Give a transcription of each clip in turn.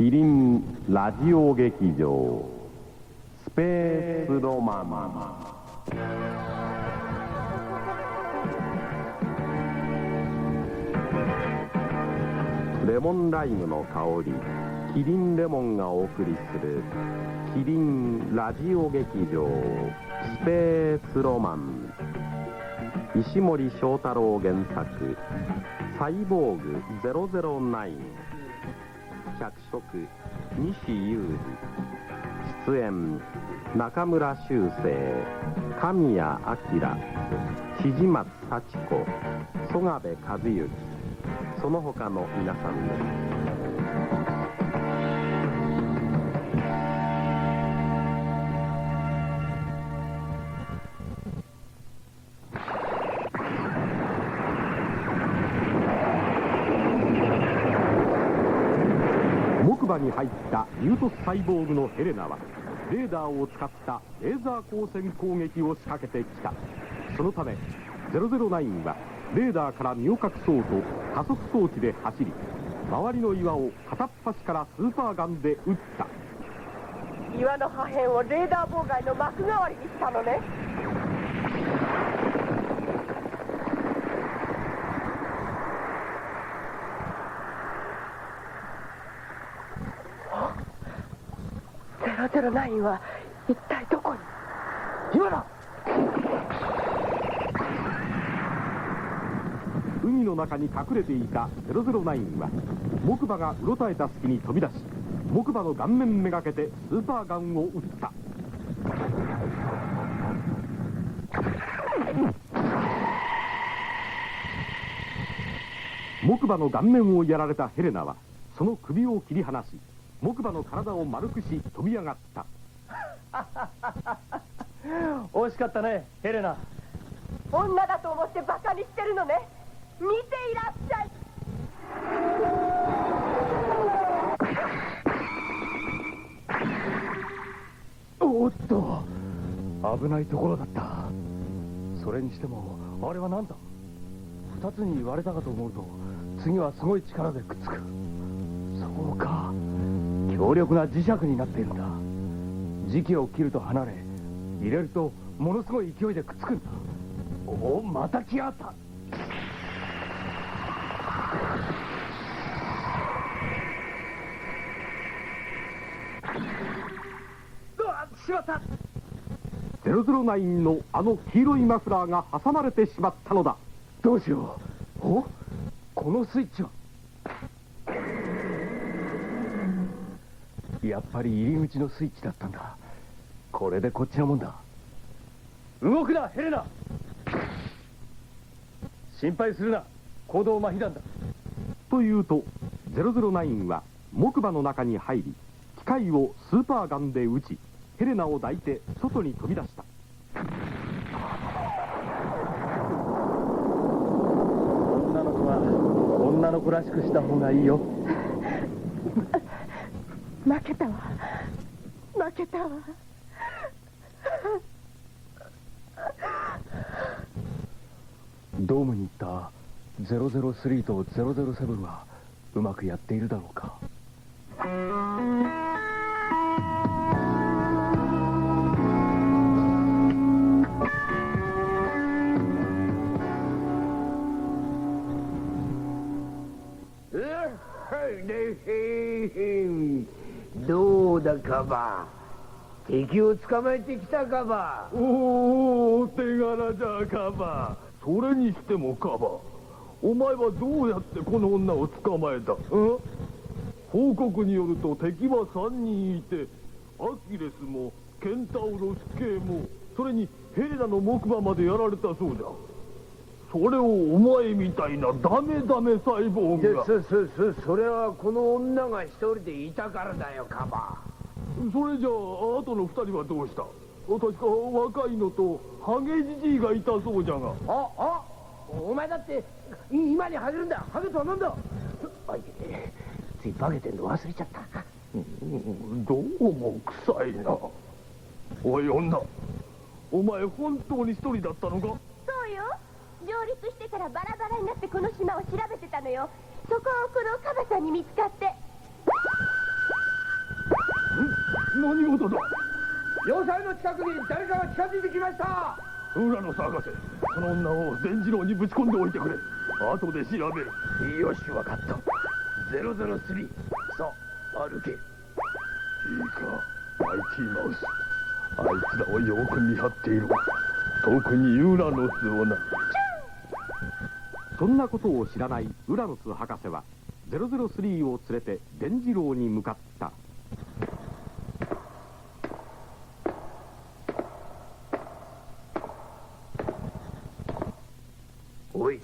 キリンラジオ劇場スペースロマンレモンライムの香りキリンレモンがお送りするキリンラジオ劇場スペースロマン石森章太郎原作「サイボーグ009」脚色西雄二出演中村修正神谷明千々松幸子曽我部和幸その他の皆さんです。木馬に入ったユートスサイボーグのヘレナはレーダーを使ったレーザー光線攻撃を仕掛けてきた。そのため009はレーダーから身を隠そうと加速装置で走り周りの岩を片っ端からスーパーガンで撃った。岩の破片をレーダー妨害の幕代わりにしたのね。009は一体どこに？今だ海の中に隠れていた009は木馬がうろたえた隙に飛び出し木馬の顔面めがけてスーパーガンを撃った。木馬の顔面をやられたヘレナはその首を切り離し木馬の体を丸くし飛び上がった。惜しかったねヘレナ。女だと思ってバカにしてるのね。見ていらっしゃい。おっと危ないところだった。それにしてもあれは何だ？二つに割れたかと思うと次はすごい力でくっつく。そうか強力な磁石になっているんだ。磁気を切ると離れ入れるとものすごい勢いでくっつくんだ。おおまた来やがった。うしまった。009のあの黄色いマフラーが挟まれてしまったのだ。どうしよう。お？このスイッチはやっぱり入り口のスイッチだったんだ。これでこっちのもんだ。動くなヘレナ。心配するな。行動麻痺弾だ。というと009は木馬の中に入り機械をスーパーガンで撃ちヘレナを抱いて外に飛び出した。女の子は女の子らしくした方がいいよ。負けたわ。負けたわ。ドームに行った003と007はうまくやっているだろうかどうだカバ敵を捕まえてきたカバおお手柄じゃカバそれにしてもカバお前はどうやってこの女を捕まえた？ん？報告によると敵は3人いてアキレスもケンタウロス系もそれにヘレナの木馬までやられたそうじゃ。それをお前みたいなダメダメ細胞が。そそそそれはこの女が一人でいたからだよカバそれじゃああとの2人はどうした？確か若いのとハゲじじいがいたそうじゃが。ああお前だってい今にハゲるんだ。ハゲとは何だ？あいえつい化けてんの忘れちゃった。うんどうも臭いな。おい女。お前本当に一人だったのか？上陸してからバラバラになってこの島を調べてたのよ。そこをこのカバさんに見つかって。何事だ？要塞の近くに誰かが近づいてきました。浦野博士この女を善次郎にぶち込んでおいてくれ。後で調べる。よし分かった。003さあ歩け。いいか。マイティマウス。あいつらをよく見張っている。特にユーラノスをなそんなことを知らないウラノス博士は003を連れて伝次郎に向かった。おい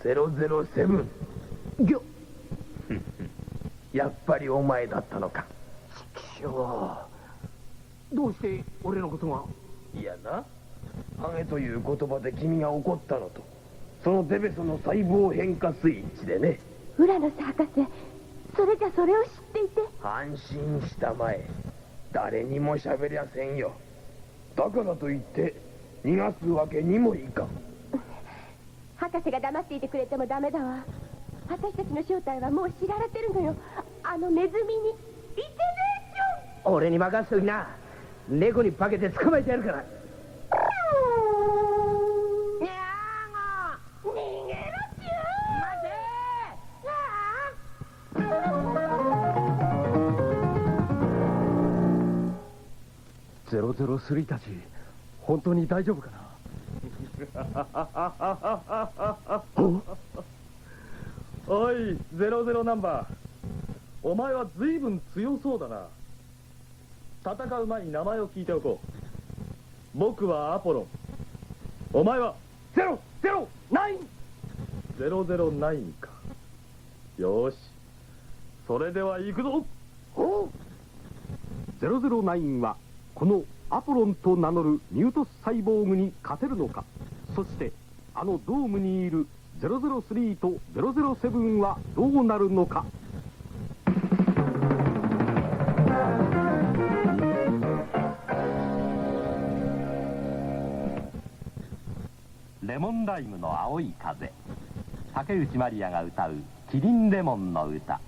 007ぎょ。やっぱりお前だったのか。しょうどうして俺のことが？いやな。ハゲという言葉で君が怒ったのとそのデベソの細胞変化スイッチでね。ウラノス博士それじゃそれを知っていて。安心したまえ。誰にも喋りゃせんよ。だからといって逃がすわけにもいかん。博士が黙っていてくれてもダメだわ。私たちの正体はもう知られてるのよ。あのネズミにイテネーション俺に任せときな。猫に化けて捕まえてやるから003たち本当に大丈夫かな？お？い00ナンバー。お前は随分強そうだな。戦う前に名前を聞いておこう。僕はアポロン。お前は009 009か。よし。それでは行くぞ。009はこのアポロンと名乗るミュートスサイボーグに勝てるのか。そしてあのドームにいる003と007はどうなるのか。レモンライムの青い風。竹内まりやが歌う「キリンレモンの歌」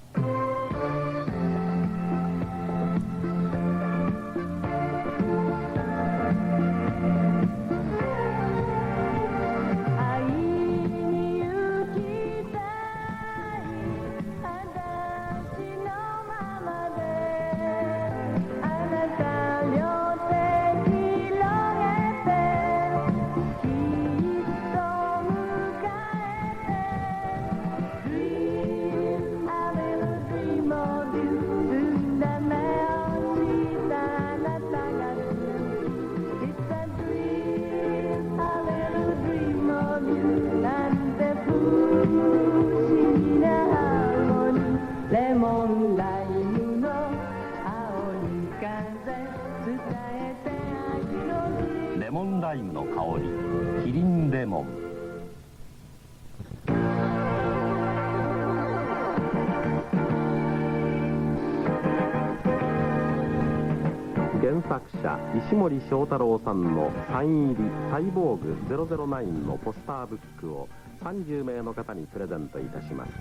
者石森章太郎さんのサイン入り「サイボーグ009」のポスターブックを30名の方にプレゼントいたします。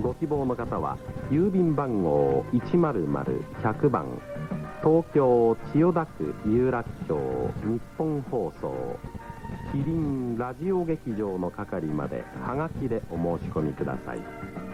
ご希望の方は郵便番号100-100番東京千代田区有楽町日本放送キリンラジオ劇場の係まではがきでお申し込みください。